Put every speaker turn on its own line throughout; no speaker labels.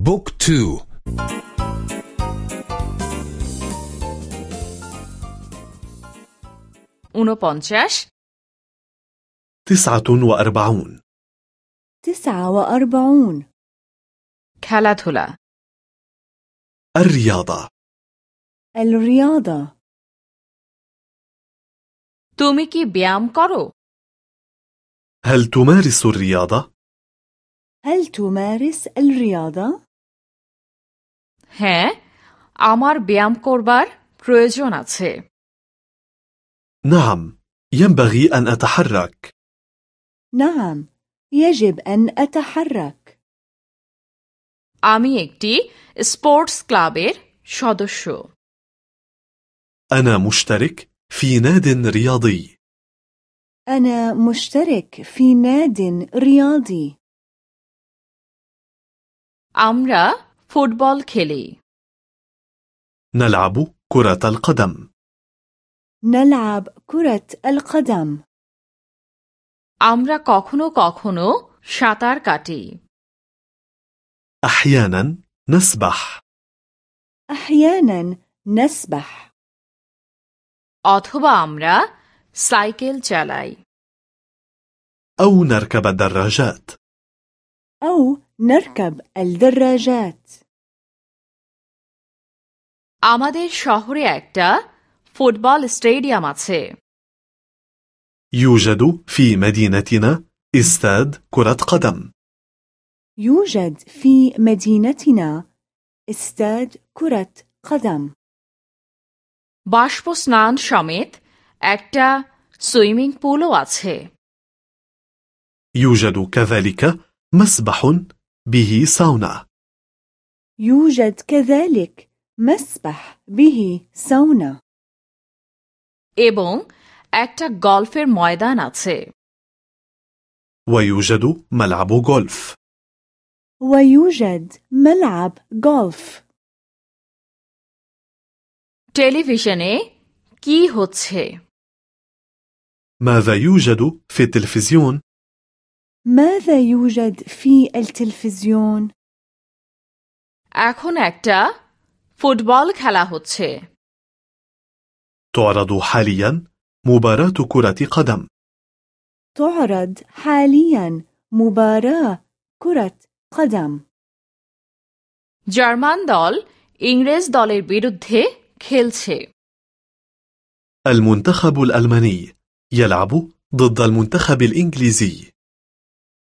بوك تو
ঊনপঞ্চাশ
تسعة وأربعون
تسعة وأربعون
খেলাধুলা
الرياضة
الرياضة
তুমি কি ব্যায়াম করো
هل تمارس الرياضة؟
هل تمارس الرياضة؟
হ্যাঁ আমার ব্যায়াম করবার প্রয়োজন আছে
نعم ينبغي أن أتحرك
نعم يجب أن أتحرك
আমি একটি স্পোর্টস ক্লাবের সদস্য
أنا مشترك في ناد رياضي
أنا مشترك في ناد رياضي
আমরা ফুটবল খেলি
نلعب كرة القدم
نلعب كرة القدم
আমরা কখনো কখনো সাঁতার কাটি
أحيانا نسبح
أحيانا نسبح
অথবা আমরা সাইকেল চালাই
أو نركب الدراجات
أو نركب الدراجات
আমাদের শহরে একটা ফুটবল স্টেডিয়াম আছে
يوجد في مدينتنا استاد كرة قدم
يوجد في مدينتنا استاد كرة قدم
বাষ্প স্নান সমেত একটা সুইমিং পুলও আছে
يوجد كذلك مسبح به ساونا
يوجد كذلك مسبح به سونا
এবং একটা গল্ফের ময়দান আছে
ويوجد ملعب غولف
ويوجد ملعب غولف
টেলিভিশনে কি হচ্ছে
ماذا يوجد في التلفزيون؟
ماذا يوجد في التلفزيون؟
এখন একটা ফুটবল খেলা হচ্ছে
تعرض حاليا مباراة كرة قدم
تعرض حاليا مباراة كرة قدم
জার্মান দল ইংরেজ দলের বিরুদ্ধে খেলছে
المنتخب الألماني يلعب ضد المنتخب الإنجليزي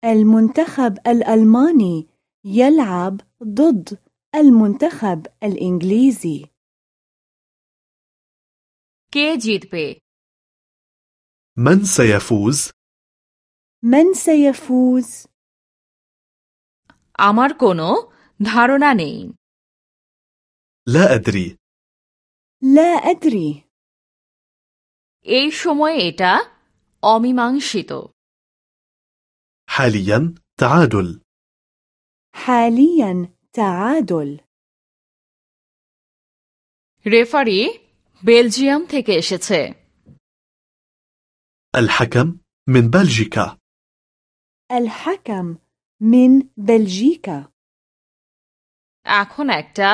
المنتخب الألماني يلعب ضد المنتخب الإنجليزي
কে জিতবে
من سيفوز؟
من سيفوز؟
আমার কোনো ধারণা নেই
لا أدري
لا أدري
এই সময়ে এটা অমীমাংসিত
حاليا تعادل
حاليا تعادل
রেফারি বেলজিয়াম থেকে এসেছে
الحكم من بلجيكا
الحكم من بلجيكا
এখন একটা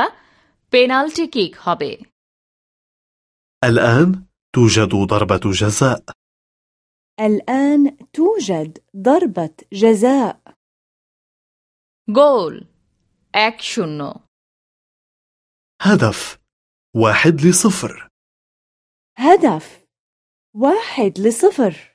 পেনাল্টি কিক হবে
الآن توجد ضربة جزاء
الآن توجد ضربة جزاء.
جول أكشنو
هدف. واحد لصفر.
هدف. واحد لصفر.